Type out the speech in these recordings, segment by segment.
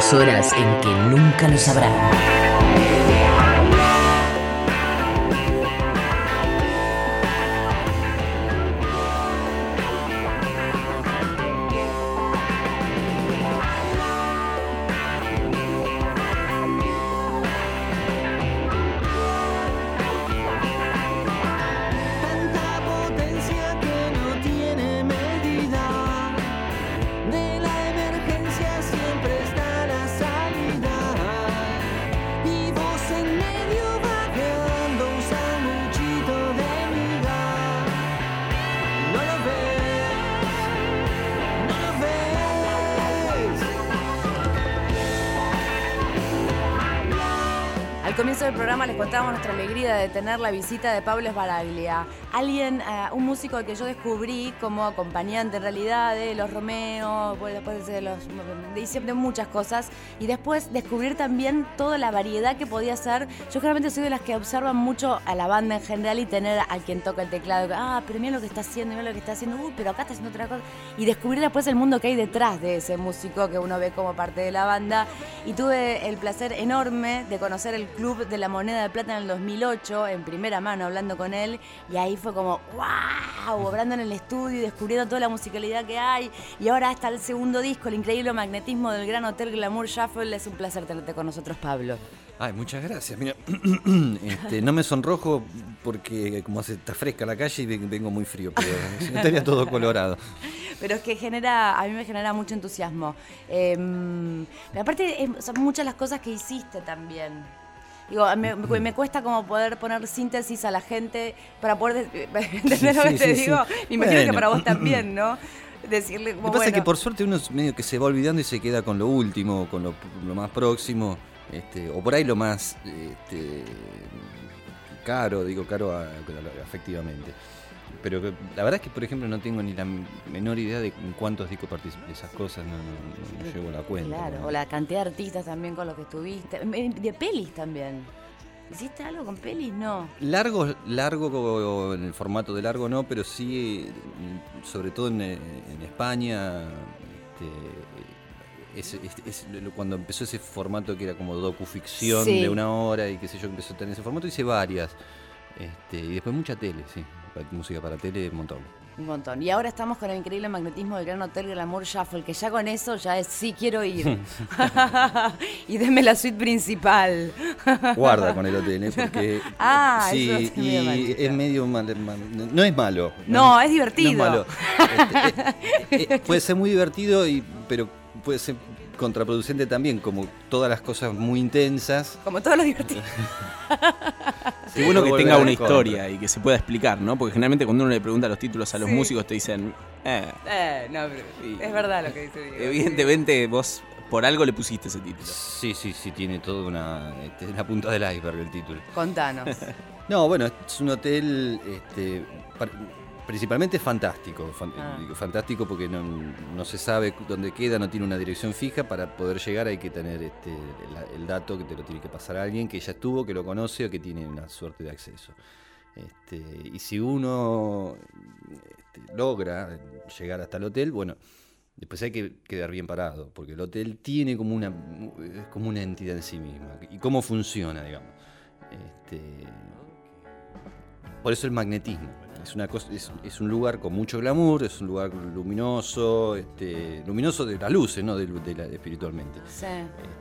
Horas en que nunca lo sabrán. Tener la visita de Pablo Esbaraglia, alguien, eh, un músico que yo descubrí como acompañante en realidad de los Romeo, después de los de siempre muchas cosas y después descubrir también toda la variedad que podía ser. Yo generalmente soy de las que observan mucho a la banda en general y tener al quien toca el teclado, ah, pero mira lo que está haciendo, mira lo que está haciendo, uy, pero acá está haciendo otra cosa y descubrir después el mundo que hay detrás de ese músico que uno ve como parte de la banda y tuve el placer enorme de conocer el Club de la Moneda de Plata en el 2008 en primera mano hablando con él y ahí fue como wow, obrando en el estudio y descubriendo toda la musicalidad que hay y ahora hasta el segundo disco, el increíble magnetismo del Gran Hotel Glamour Shuffle, es un placer tenerte con nosotros Pablo. Ay, muchas gracias. Mira, este, no me sonrojo porque como hace, está fresca la calle y ven- vengo muy frío, pero estaría todo colorado. Pero es que genera, a mí me genera mucho entusiasmo. Eh, pero aparte, eh, son muchas las cosas que hiciste también. Digo, me, me- me cuesta como poder poner síntesis a la gente para poder de- entender lo que te digo. Me imagino que para vos también, ¿no? Decirle Lo como, que pasa es que por suerte uno medio que se va olvidando y se queda con lo último, con lo, lo más próximo, este, o por ahí lo más este, caro, digo caro a- afectivamente. Pero que- la verdad es que, por ejemplo, no tengo ni la menor idea de en cuántos discos participan de esas cosas, no, no- no llevo la cuenta. Claro, ¿no? o la cantidad de artistas también con los que estuviste. De pelis también. ¿Hiciste algo con pelis? No. Largo, largo en el formato de largo no, pero sí, sobre todo en, en España, este, es- es- es cuando empezó ese formato que era como docuficción Sí. de una hora y qué sé yo, empezó a tener ese formato, hice varias. Este, y después mucha tele, sí, música para tele, un montón. Un montón. Y ahora estamos con el increíble magnetismo del Gran Hotel Glamour Shuffle, que ya con eso ya es sí quiero ir. y denme la suite principal. Guarda con el hotel, ¿eh? porque Ah, sí, eso es medio y es medio mal, mal- no es malo. No, es divertido. No es malo. Este, eh, eh, puede ser muy divertido, y, pero puede ser contraproducente también, como todas las cosas muy intensas. Como todo lo divertido. Qué bueno que tenga una contra. historia y que se pueda explicar, ¿no? Porque generalmente cuando uno le pregunta los títulos a los Sí. músicos te dicen, eh, Eh, no, pero Sí. es verdad lo que dice Diego. evidentemente vos por algo le pusiste ese título. Sí, sí, sí, tiene toda una, este, la punta del iceberg el título. Contanos. No, bueno, es un hotel este, principalmente fantástico. fan- Ah. digo fantástico porque no, no se sabe dónde queda, no tiene una dirección fija. Para poder llegar hay que tener este, el dato que te lo tiene que pasar a alguien que ya estuvo, que lo conoce o que tiene una suerte de acceso. Este, y si uno este, logra llegar hasta el hotel, bueno, después hay que quedar bien parado, porque el hotel tiene como una, es como una entidad en sí misma. ¿Y cómo funciona, digamos? Este, por eso el magnetismo. Es, una cosa, es, es un lugar con mucho glamour, es un lugar luminoso, este, luminoso de las luces, no de, de la- espiritualmente. Sí.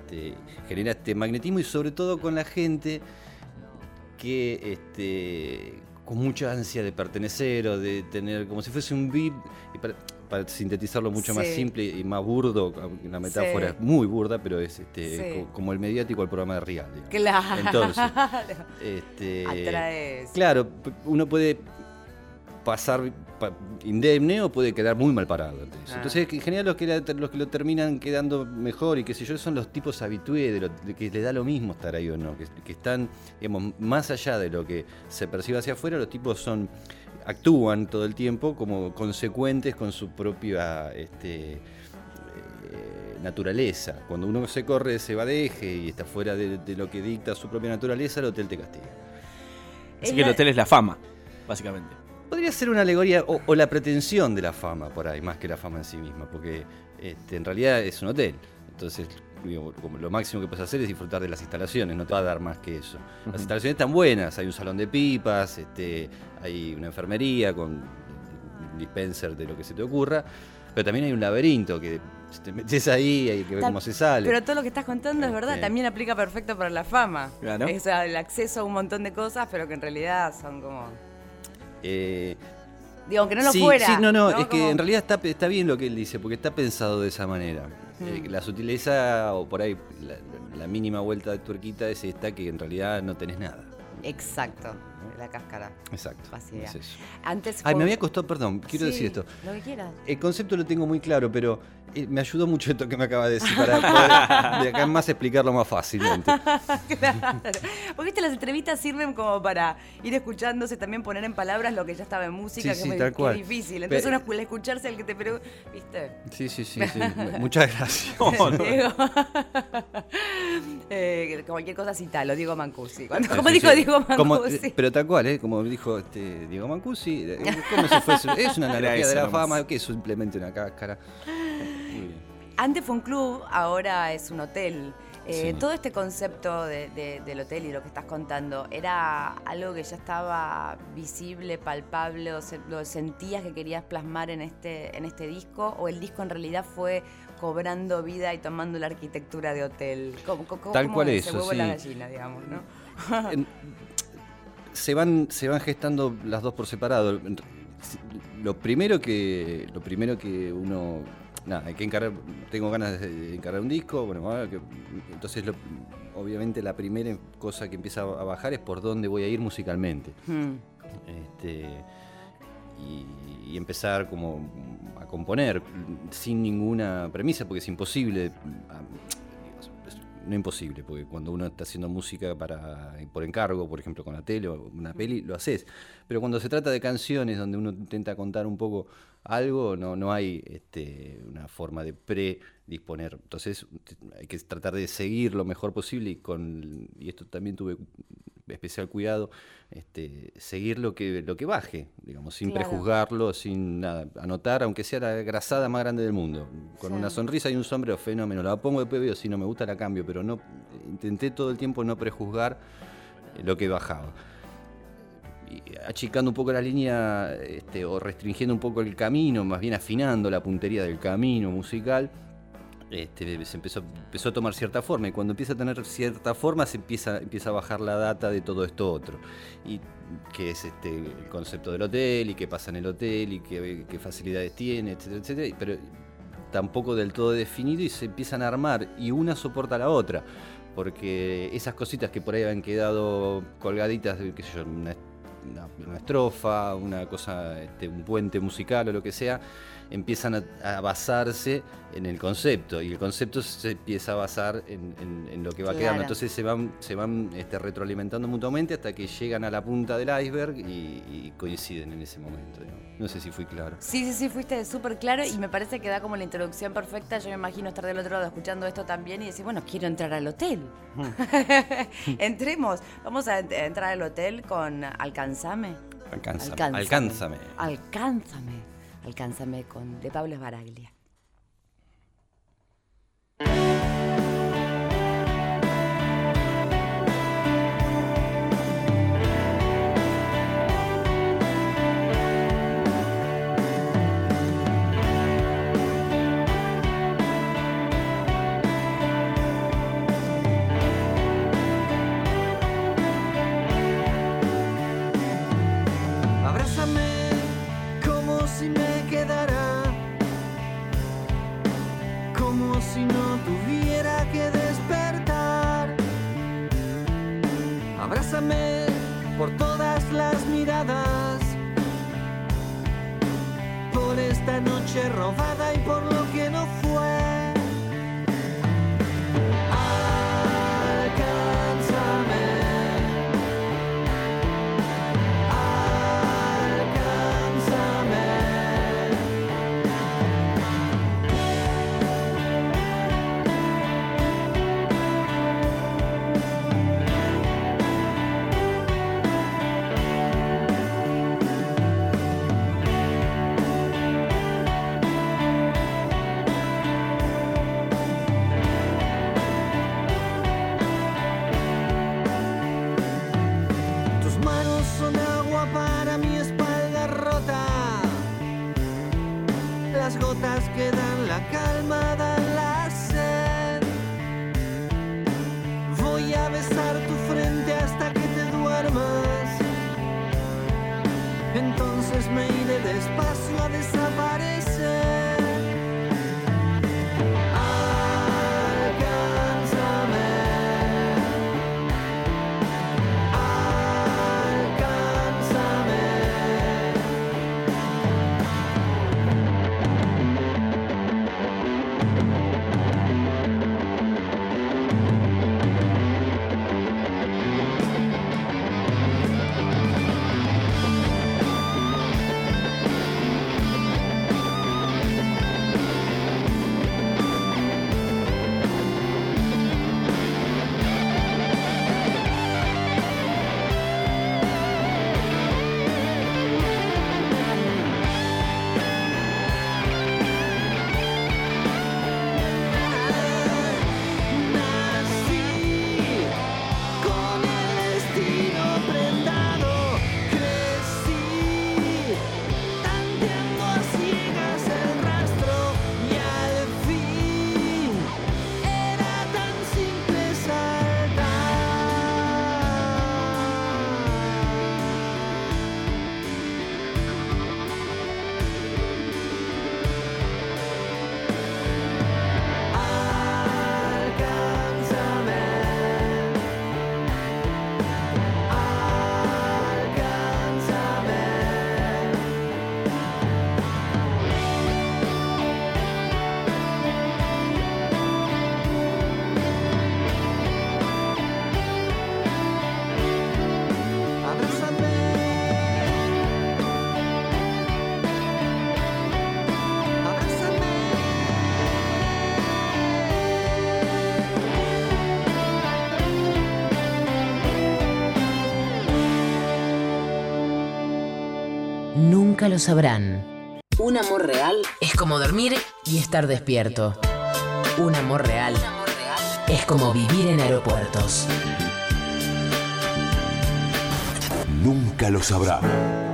Este, genera este magnetismo y sobre todo con la gente que este, con mucha ansia de pertenecer o de tener como si fuese un VIP, para, para sintetizarlo mucho más simple y más burdo, la metáfora Sí. es muy burda, pero es este, Sí. co- como el mediático al programa de Real. digamos. Claro. Entonces, este, Atraes. Claro, uno puede pasar pa- indemne o puede quedar muy mal parado ante eso. Ah. Entonces, en general los que, la- los que lo terminan quedando mejor y qué sé yo, son los tipos habitués, de, lo- de que le da lo mismo estar ahí o no, que, que están, digamos, más allá de lo que se percibe hacia afuera, los tipos son actúan todo el tiempo como consecuentes con su propia este, eh, naturaleza. Cuando uno se corre de ese badeje y está fuera de, de lo que dicta su propia naturaleza, el hotel te castiga. Así Es que el hotel es la fama, básicamente. Podría ser una alegoría o, o la pretensión de la fama por ahí, más que la fama en sí misma, porque este, en realidad es un hotel. Entonces, digo, como lo máximo que puedes hacer es disfrutar de las instalaciones, no te va a dar más que eso. Las instalaciones están buenas, hay un salón de pipas, este, hay una enfermería con un dispenser de lo que se te ocurra, pero también hay un laberinto que si te metes ahí hay que ver cómo se sale. Pero todo lo que estás contando es verdad, Este. también aplica perfecto para la fama. Claro. O sea, el acceso a un montón de cosas, pero que en realidad son como. Eh, Digo, aunque no lo sí, fuera. sí, no, no, es que en realidad está, está bien lo que él dice, porque está pensado de esa manera. Eh, Mm. la sutileza o por ahí la, la mínima vuelta de tuerquita es esta que en realidad no tenés nada. Exacto, la cáscara. Exacto. Es. Antes Ay, me había costado, perdón, quiero Sí, decir esto. Lo que quieras. El concepto lo tengo muy claro, pero eh, me ayudó mucho esto que me acaba de decir para poder de acá en más explicarlo más fácilmente. Claro. Porque viste, las entrevistas sirven como para ir escuchándose, también poner en palabras lo que ya estaba en música, Sí, que, sí, es, tal que cual. es difícil. Entonces uno escu- escucharse al que te pregunta, ¿viste? Sí, sí, sí, sí. Muchas gracias. Diego. Eh, cualquier cosa citalo, Diego Mancusi. Cuando, Sí, como sí, dijo sí. Diego Como- Mancusi. eh, pero tal cual, ¿eh? como dijo este, Diego Mancusi, eh, es una analogía de la fama, que es simplemente una cáscara. Antes fue un club, ahora es un hotel. Eh, Sí. Todo este concepto de- de- del hotel y lo que estás contando, ¿era algo que ya estaba visible, palpable, o se- lo sentías que querías plasmar en este, en este disco? ¿O el disco en realidad fue cobrando vida y tomando la arquitectura de hotel? ¿Cómo, cómo- Tal cómo cual es? eso, la sí. gallina, digamos, ¿no? Se van se van gestando las dos por separado lo primero que lo primero que uno nada hay que encargar tengo ganas de encargar un disco bueno que- entonces lo- obviamente la primera cosa que empieza a bajar es por dónde voy a ir musicalmente Hmm. este, y, y empezar como a componer sin ninguna premisa, porque es imposible, ah, no imposible, porque cuando uno está haciendo música para por encargo, por ejemplo con la tele o una peli, lo haces. Pero cuando se trata de canciones donde uno intenta contar un poco algo, no, no hay este, una forma de predisponer. Entonces hay que tratar de seguir lo mejor posible y con y esto también tuve especial cuidado, este, seguir lo que, lo que baje, digamos, sin Claro. prejuzgarlo, sin nada, anotar, aunque sea la grasada más grande del mundo. Con Sí. una sonrisa y un sombrero, fenómeno. La pongo después veo, si no me gusta la cambio, pero no intenté todo el tiempo no prejuzgar eh, lo que bajaba. Y achicando un poco la línea este, o restringiendo un poco el camino, más bien afinando la puntería del camino musical, este, se empezó, empezó a tomar cierta forma y cuando empieza a tener cierta forma se empieza, empieza a bajar la data de todo esto otro. Y que es este, el concepto del hotel y qué pasa en el hotel y qué, qué facilidades tiene, etcétera, etcétera. Pero tampoco del todo definido y se empiezan a armar y una soporta a la otra. Porque esas cositas que por ahí han quedado colgaditas, qué sé yo, una, una- una estrofa, una cosa, este, un puente musical o lo que sea, empiezan a, a basarse en el concepto y el concepto se empieza a basar en, en- en lo que va Claro. quedando. Entonces se van, se van este, retroalimentando mutuamente hasta que llegan a la punta del iceberg y, y coinciden en ese momento. digamos. No sé si fui claro. Sí, sí, sí, fuiste súper claro y me parece que da como la introducción perfecta. Yo me imagino estar del otro lado escuchando esto también y decir, bueno, quiero entrar al hotel. Entremos. Vamos a entrar al hotel con Alcanzame. Alcánzame. Alcánzame. Alcánzame. Alcánzame con de Pablo Esbaraglia. Nunca lo sabrán. Un amor real es como dormir y estar despierto. Un amor real es como vivir en aeropuertos. Nunca lo sabrá.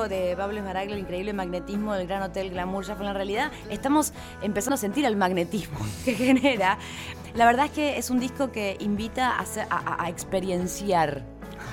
De Pablo Esbaraglia, el increíble magnetismo del Gran Hotel Glamour. Ya fue en realidad, estamos empezando a sentir el magnetismo que genera. La verdad es que es un disco que invita a- a- a experienciar.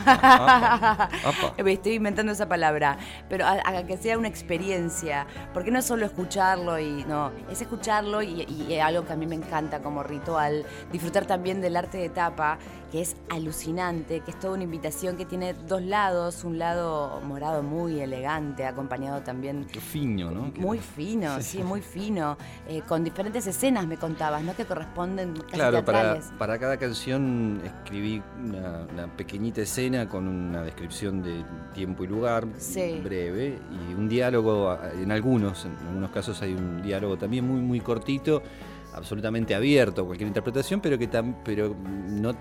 Apa. Estoy inventando esa palabra, pero a, a que sea una experiencia, porque no es solo escucharlo y no, es escucharlo y, y algo que a mí me encanta como ritual, disfrutar también del arte de tapa, que es alucinante, que es toda una invitación que tiene dos lados, un lado morado muy elegante, acompañado también Qué fino, ¿no? Muy fino, sí, muy fino, eh, con diferentes escenas me contabas, ¿no? Que corresponden casi Claro, para, cada canción escribí una, una pequeñita escena con una descripción de tiempo y lugar Sí. breve y un diálogo, en algunos, en algunos casos hay un diálogo también muy muy cortito, absolutamente abierto a cualquier interpretación, pero que tam- pero no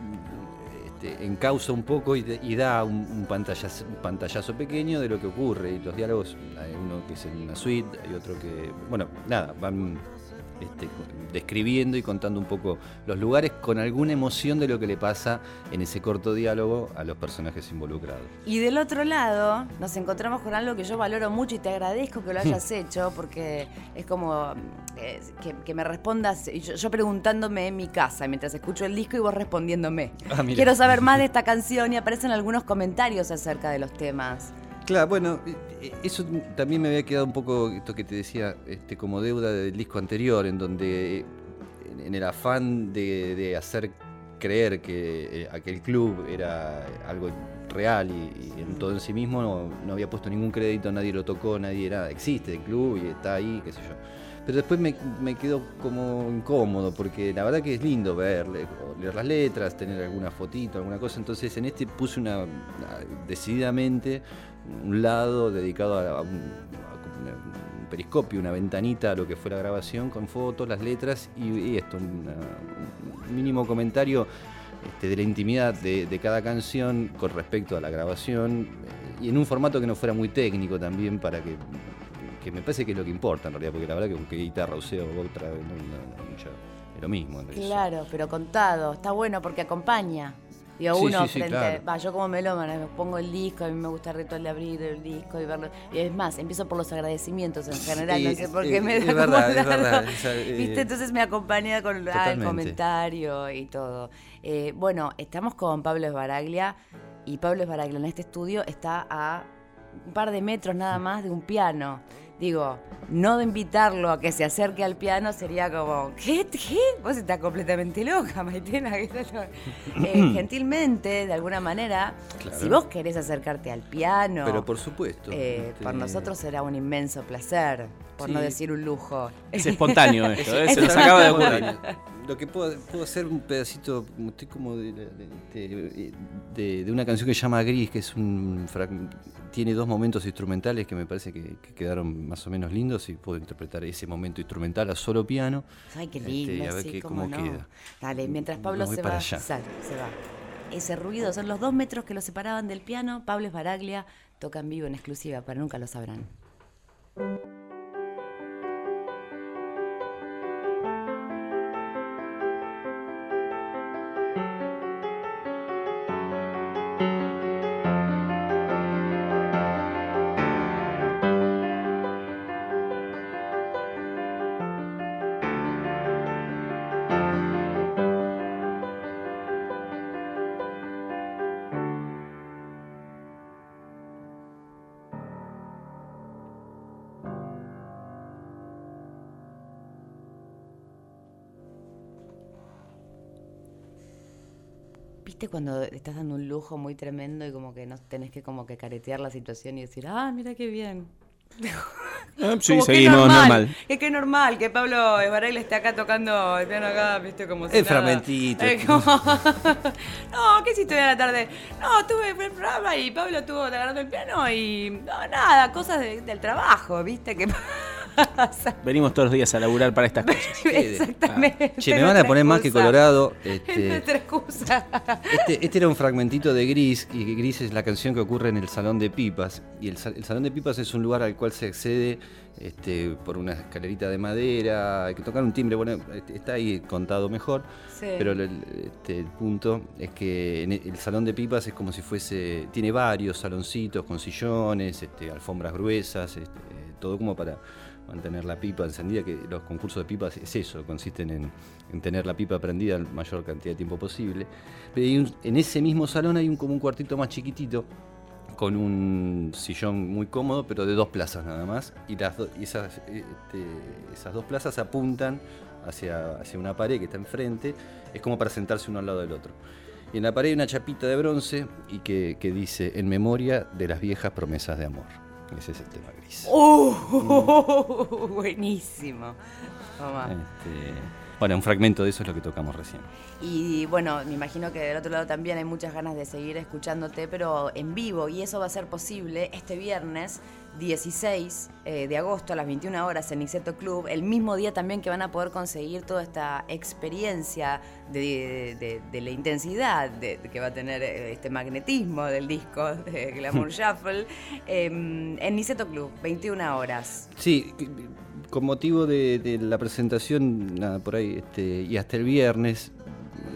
este, encausa un poco y da un, un pantallazo, un pantallazo pequeño de lo que ocurre. Y los diálogos, hay uno que es en una suite, hay otro que, bueno, nada, van este, describiendo y contando un poco los lugares con alguna emoción de lo que le pasa en ese corto diálogo a los personajes involucrados. Y del otro lado, nos encontramos con algo que yo valoro mucho y te agradezco que lo hayas hecho, porque es como eh, que, que me respondas, yo, yo preguntándome en mi casa mientras escucho el disco y vos respondiéndome. Ah. Quiero saber más de esta canción y aparecen algunos comentarios acerca de los temas. Claro, bueno, eh, eso también me había quedado un poco, esto que te decía, este, como deuda del disco anterior, en donde en- el afán de, hacer creer que eh, aquel club era algo real y, en todo en sí mismo, no, había puesto ningún crédito, nadie lo tocó, nadie era, existe el club y está ahí, qué sé yo. Pero después me, me quedó como incómodo, porque la verdad que es lindo ver, leer las letras, tener alguna fotito, alguna cosa. Entonces en este puse una- decididamente un lado dedicado a, a un, periscopio, una ventanita a lo que fue la grabación con fotos, las letras y, esto, un mínimo comentario este, de la intimidad de, cada canción con respecto a la grabación eh, y en un formato que no fuera muy técnico también para que, que me parece que es lo que importa en realidad, porque la verdad que con qué guitarra usé o otra, no, no- no, es lo mismo. en realidad. Claro, pero contado. Está bueno porque acompaña. Digo, Sí, uno sí, frente. claro. Va, yo como melómana me pongo el disco, a mí me gusta el ritual de abrir el disco y verlo. Y es más, empiezo por los agradecimientos en general, no sé por qué me da verdad, es verdad, eh, ¿Viste? Entonces me acompaña con ah, el comentario y todo. Eh, bueno, estamos con Pablo Esbaraglia y Pablo Esbaraglia en este estudio está a un par de metros nada más de un piano. Digo, no de invitarlo a que se acerque al piano sería como, ¿qué? ¿Qué? Vos estás completamente loca, Maitena. Eh, gentilmente, de alguna manera, Claro. si vos querés acercarte al piano, Pero por supuesto. eh, este, por nosotros será un inmenso placer, por no decir un lujo. Es espontáneo esto, ¿eh? se nos acaba de ocurrir. Lo que puedo, puedo hacer un pedacito, estoy como de, de- de- una canción que se llama Gris, que es un frag- tiene dos momentos instrumentales que me parece que, que quedaron más o menos lindos y puedo interpretar ese momento instrumental a solo piano. Ay, qué Este, lindo, y a ver sí, qué- cómo, no. queda. Dale, mientras Me Pablo se va, sale, se va. Ese ruido son los dos metros que lo separaban del piano. Pablo Esbaraglia toca en vivo en exclusiva, para nunca lo sabrán. ¿Viste cuando estás dando un lujo muy tremendo y como que no tenés que como que caretear la situación y decir, ah, mira qué bien? Ah, sí, Como que normal, normal. Es que es normal que Pablo Esbaraglia esté acá tocando el piano acá, viste, como si nada. fragmentito. Es como- no, ¿qué hiciste a la tarde? No, tuve el programa y Pablo estuvo agarrando el piano y no, nada, cosas de- del trabajo, viste, que pasa. Venimos todos los días a laburar para estas cosas. Exactamente. Che, me van a poner más que colorado. Es Este, excusa. Este, este era un fragmentito de Gris, y Gris es la canción que ocurre en el Salón de Pipas. Y el Salón de Pipas es un lugar al cual se accede este, por una escalerita de madera, hay que tocar un timbre, bueno, este, está ahí contado mejor. Sí. Pero el, este, el punto es que en el, Salón de Pipas es como si fuese, tiene varios saloncitos con sillones, este, alfombras gruesas, este, todo como para mantener la pipa encendida, que los concursos de pipas es eso, consisten en, en tener la pipa prendida la mayor cantidad de tiempo posible. Pero un- en ese mismo salón hay un, como un cuartito más chiquitito, con un sillón muy cómodo, pero de dos plazas nada más, y, las do- y esas, este, esas dos plazas apuntan hacia, hacia una pared que está enfrente, es como para sentarse uno al lado del otro. Y en la pared hay una chapita de bronce y que, que dice, en memoria de las viejas promesas de amor. Ese es el tema gris. Uh, buenísimo. Mamá. Este, bueno, un fragmento de eso es lo que tocamos recién. Y bueno, me imagino que del otro lado también hay muchas ganas de seguir escuchándote, pero en vivo, y eso va a ser posible este viernes 16 eh, de agosto a las 21 horas en Niceto Club, el mismo día también que van a poder conseguir toda esta experiencia de, de- de la intensidad de, que va a tener eh, este magnetismo del disco de Glamour Shuffle eh, en Niceto Club, 21 horas. Sí, con motivo de, de la presentación, nada, por ahí, este, y hasta el viernes,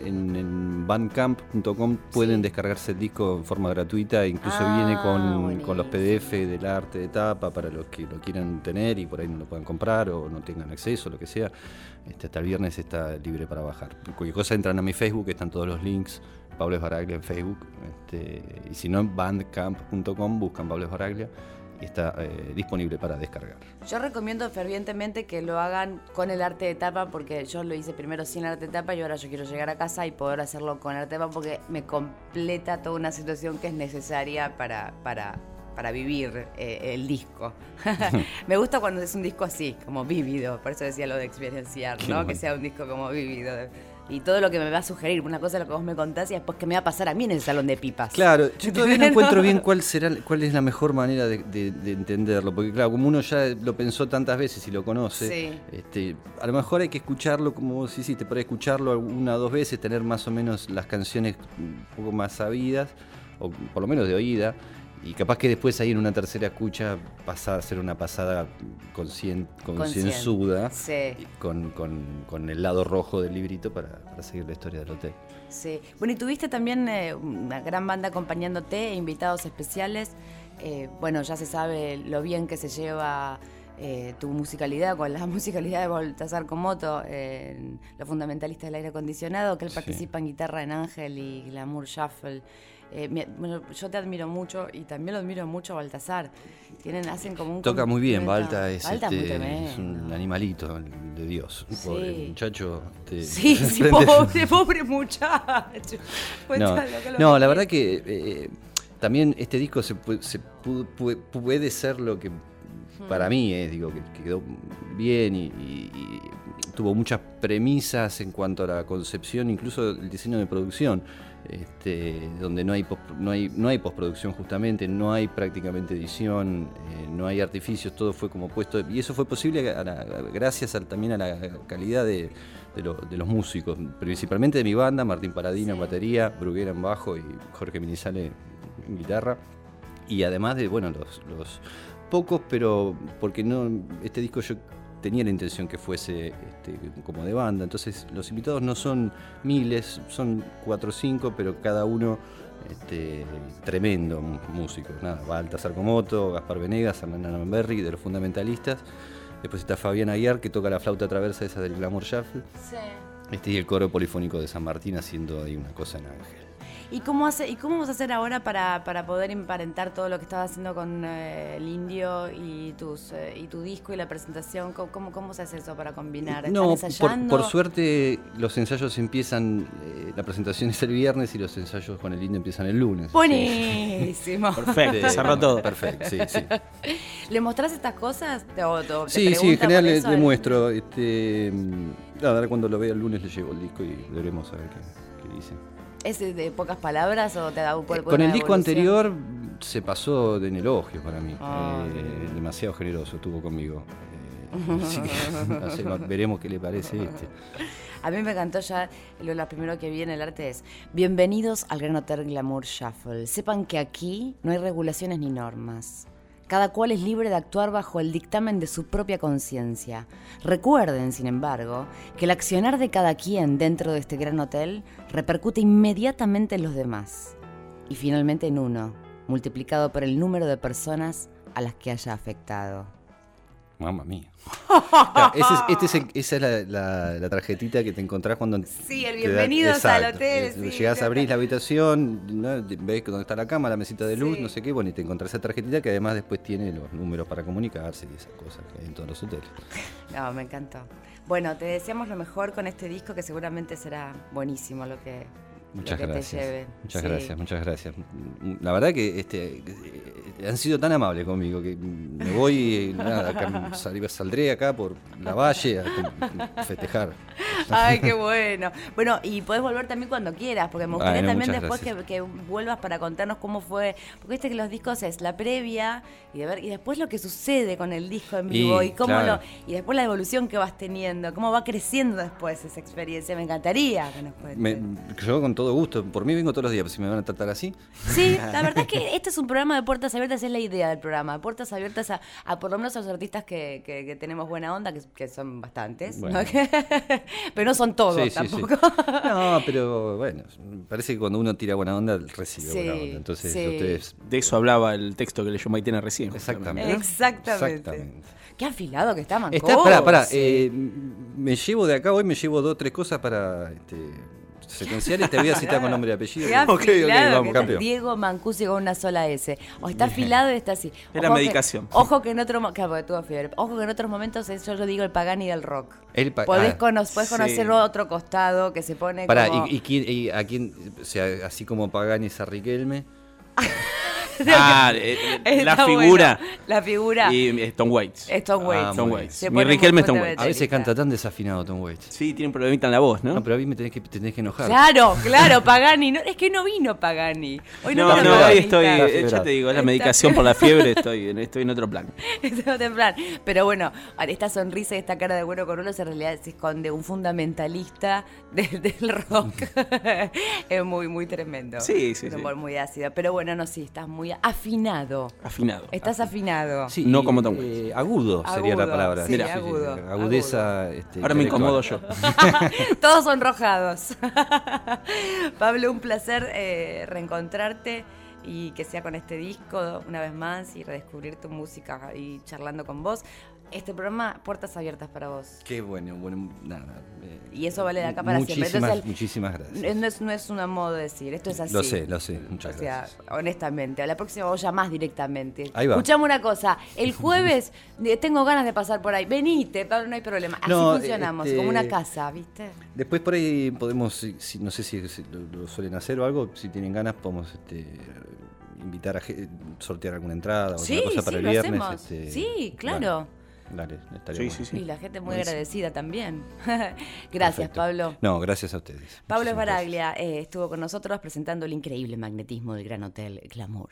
en, en bandcamp.com pueden descargarse el disco en forma gratuita, incluso Ah, viene con, con los PDF del arte de tapa para los que lo quieran tener y por ahí no lo puedan comprar o no tengan acceso, lo que sea. Este, hasta el viernes está libre para bajar. Cualquier cosa entran a mi Facebook, están todos los links. Pablo Esbaraglia en Facebook. este, y si no, en bandcamp.com buscan Pablo Esbaraglia y está eh, disponible para descargar. Yo recomiendo fervientemente que lo hagan con el arte de tapa porque yo lo hice primero sin arte de tapa y ahora yo quiero llegar a casa y poder hacerlo con arte de tapa porque me completa toda una situación que es necesaria para, para, para vivir eh, el disco. me gusta cuando es un disco así, como vívido, por eso decía lo de experienciar, ¿no? bueno. Que sea un disco como vívido. Y todo lo que me va a sugerir, una cosa es lo que vos me contás y después qué me va a pasar a mí en el salón de pipas. Claro, yo todavía no encuentro bien cuál será, cuál es la mejor manera de, de- de entenderlo, porque claro, como uno ya lo pensó tantas veces y lo conoce, Sí. este, a lo mejor hay que escucharlo como vos hiciste, para escucharlo una o dos veces, tener más o menos las canciones un poco más sabidas, o por lo menos de oída, y capaz que después ahí en una tercera escucha pasar a ser una pasada concienzuda, Sí. con, con- con el lado rojo del librito para, para seguir la historia del hotel. Sí. Bueno, y tuviste también eh, una gran banda acompañándote, e invitados especiales. Eh, bueno, ya se sabe lo bien que se lleva eh, tu musicalidad con la musicalidad de Baltasar Comoto, Los Fundamentalistas del Aire Acondicionado, que él Sí. participa en guitarra en Ángel y Glamour Shuffle. Eh, bueno, yo te admiro mucho y también lo admiro mucho a Baltasar. Tienen, hacen como un Toca muy bien. Balta es, Balta este, es un animalito de Dios. Un Pobre muchacho. este, Sí, sí, pobre, pobre muchacho. No, no, la verdad que eh, también este disco se, se pu- pu- puede ser lo que para mí es, digo, que quedó bien y, y- y tuvo muchas premisas en cuanto a la concepción, incluso el diseño de producción. Este, donde no hay, post- no, hay, no hay postproducción justamente, no hay prácticamente edición, eh, no hay artificios, todo fue como puesto, y eso fue posible a gracias al- también a la calidad de, de lo- de los músicos, principalmente de mi banda, Martín Paradino en batería, Bruguera en bajo y Jorge Minizale en guitarra, y además de, bueno, los, los pocos, pero porque no, este disco yo tenía la intención que fuese este, como de banda, entonces los invitados no son miles, son cuatro o cinco, pero cada uno este, tremendo músico, nada, Baltasar Comoto, Gaspar Venegas, Hernán Berry, de los fundamentalistas, después está Fabián Aguiar que toca la flauta traversa esa del Glamour Shuffle, Sí. este, y el coro polifónico de San Martín haciendo ahí una cosa en ángel. ¿Y cómo, hace, ¿Y cómo vas a hacer ahora para, para poder emparentar todo lo que estabas haciendo con eh, el indio y, tus, eh, y tu disco y la presentación? ¿Cómo, cómo, cómo se hace eso para combinar? ¿Están No, por, ensayando? por suerte los ensayos empiezan, eh, la presentación es el viernes y los ensayos con el indio empiezan el lunes. Buenísimo. Perfecto, cerró todo. Perfecto, sí, sí. ¿Le mostrás estas cosas? ¿Te- te Sí, sí, en general le, muestro. Este, mm, ahora cuando lo vea el lunes le llevo el disco y veremos a ver qué, qué dice. ¿Es de pocas palabras o te da un Eh, Con el disco anterior se pasó de en elogio para mí. Ah, Eh, demasiado generoso estuvo conmigo. Eh, así que veremos qué le parece este. A mí me encantó ya, lo, lo primero que vi en el arte es, bienvenidos al Gran Hotel Glamour Shuffle. Sepan que aquí no hay regulaciones ni normas. Cada cual es libre de actuar bajo el dictamen de su propia conciencia. Recuerden, sin embargo, que el accionar de cada quien dentro de este gran hotel repercute inmediatamente en los demás. Y finalmente en uno, multiplicado por el número de personas a las que haya afectado. Mamma mía. Claro, ese es- este es el- esa es la, la- la tarjetita que te encontrás cuando. Sí, el da- bienvenidos al hotel, Eh, sí, Llegás, abrís la habitación, ¿no? ves dónde está la cama, la mesita de luz, Sí. no sé qué, bueno, y te encontrás esa tarjetita que además después tiene los números para comunicarse y esas cosas que hay en todos los hoteles. No, me encantó. Bueno, te deseamos lo mejor con este disco que seguramente será buenísimo lo que, Muchas que gracias. Muchas Sí. gracias, muchas gracias. La verdad que este, eh, han sido tan amables conmigo que me voy, y nada, sal- saldré acá por la valle a festejar. Ay, qué bueno. Bueno, y podés volver también cuando quieras, porque me gustaría también después que, que vuelvas para contarnos cómo fue. Porque viste que los discos es la previa y, de ver, y después lo que sucede con el disco en Y, vivo y, cómo claro. lo, y después la evolución que vas teniendo, cómo va creciendo después esa experiencia. Me encantaría que nos cuentes. Me- yo con todo gusto, por mí vengo todos los días, si me van a tratar así. Sí, la verdad es que este es un programa de puertas abiertas, es la idea del programa. Puertas abiertas a, a por lo menos a los artistas que, que- que tenemos buena onda, que, que son bastantes, ¿no? Bueno. pero no son todos Sí, sí, sí. tampoco. No, pero bueno, parece que cuando uno tira buena onda, recibe Sí, buena onda. Entonces, sí. ustedes. De eso hablaba el texto que leyó Maitena recién. Exactamente. Exactamente. Exactamente. Qué afilado que está Manco. Está, pará, pará. Sí. eh, me llevo de acá hoy, me llevo dos o tres cosas para este, secuenciales. Te voy a citar con nombre y apellido. Vamos, campeón. Diego Mancusi con una sola S. O está afilado y está así. Es la Ojo que- medicación. ojo que en otro mo- claro, porque tuvo fiebre. Ojo que en otros momentos es, yo, yo digo el Pagani del rock. El pa- podés, ah, cono- podés sí. conocer otro costado que se pone Pará, como... y, y quién- y a quién, o sea, así como Pagani es a Riquelme. Ah, eh, eh, la figura. bueno. La figura. Y eh, Tom Waits. Tom Ah, Waits. Tom Tom Waits. Mi Riquelme muy es Tom fuerte Waits. A veces canta tan desafinado Tom Waits. Sí, tiene un problemita en la voz, ¿no? No, pero a mí me tenés que, tenés que enojar. Claro, claro, Pagani. No, es que no vino Pagani. Hoy no, No, no, hoy estoy, eh, ya te digo, es la medicación por la fiebre, estoy, en- estoy en otro plan. Está temprano. Pero bueno, esta sonrisa y esta cara de bueno Corulos en realidad se esconde un fundamentalista de- del rock. es muy, muy tremendo. Sí, sí, Un sí. humor muy ácido. Pero bueno, no, sí, estás muy afinado. Afinado. Estás afinado. Sí, No como Tom eh, agudo sería la palabra. sí, Mira. agudo, Agudeza. este, Ahora me incomodo yo. Todos sonrojados. Pablo, un placer eh, reencontrarte y que sea con este disco una vez más y redescubrir tu música y charlando con vos. Este programa, puertas abiertas para vos. Qué bueno, bueno, nada. eh, Y eso vale de acá para siempre. muchísimas, Entonces, el- muchísimas gracias. Eh, No es, no es una modo de decir, esto es así. Lo sé, lo sé, muchas o sea, gracias. honestamente, a la próxima vos llamás directamente. Ahí va. Escuchame una cosa, el jueves eh, tengo ganas de pasar por ahí. Venite, Pablo, no hay problema. Así No, funcionamos, este- como una casa, ¿viste? Después por ahí podemos, si- si- no sé si, si lo, lo suelen hacer o algo, si tienen ganas podemos este, invitar a sortear alguna entrada o Sí, alguna cosa sí, para el lo viernes. este, Sí, claro. Dale, estaría Sí, bueno. sí, sí. Y la gente muy Buenísimo. agradecida también. Gracias, Perfecto. Pablo. No, gracias a ustedes. Pablo. Esbaraglia eh, estuvo con nosotros presentando el increíble magnetismo del Gran Hotel Glamour.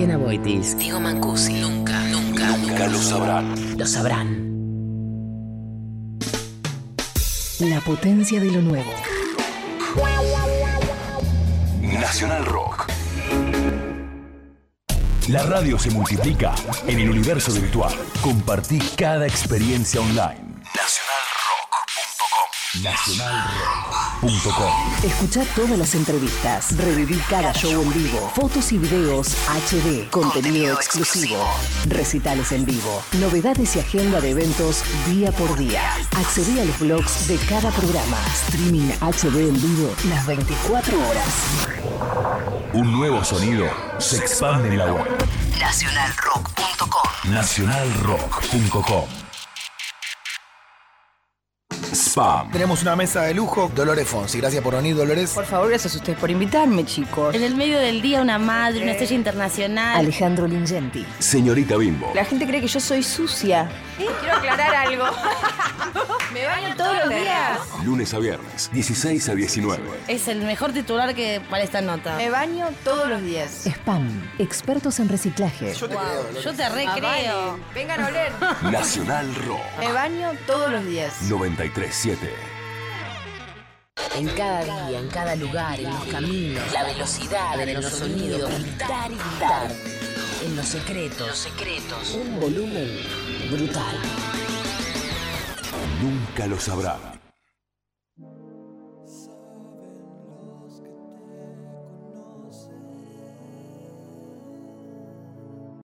Maitena Boitis, Diego Mancusi. Nunca, nunca, Nunca lo sabrán. lo sabrán. La potencia de lo nuevo. Nacional Rock. La radio se multiplica en el universo virtual. Compartí cada experiencia online. Nacionalrock.com. Nacionalrock.com. Escuchá todas las entrevistas, reviví cada show en vivo, fotos y videos HD, contenido exclusivo, recitales en vivo, novedades y agenda de eventos día por día. Accedí a los blogs de cada programa, streaming HD en vivo las 24 horas. Un nuevo sonido se expande en la web. Nacionalrock.com. Nacionalrock.com. Spam. Tenemos una mesa de lujo. Dolores Fonsi. Gracias por venir, Dolores. Por favor, gracias a ustedes por invitarme, chicos. En el medio del día, una madre, una estrella internacional. Alejandro Lingenti. Señorita Bimbo. La gente cree que yo soy sucia. Quiero aclarar algo. Me baño todos los días. Lunes a viernes, 16 a 19. Es el mejor titular que para esta nota. Me baño todos los días. Spam. Expertos en reciclaje. Yo te creo. Yo te recreo. Vengan a oler. Nacional Rock. Me baño todos los días. 937. En cada día, en cada lugar, en los caminos, la velocidad, en los sonidos, gritar y gritar. En los secretos, secretos. Un volumen brutal. Nunca lo sabrán.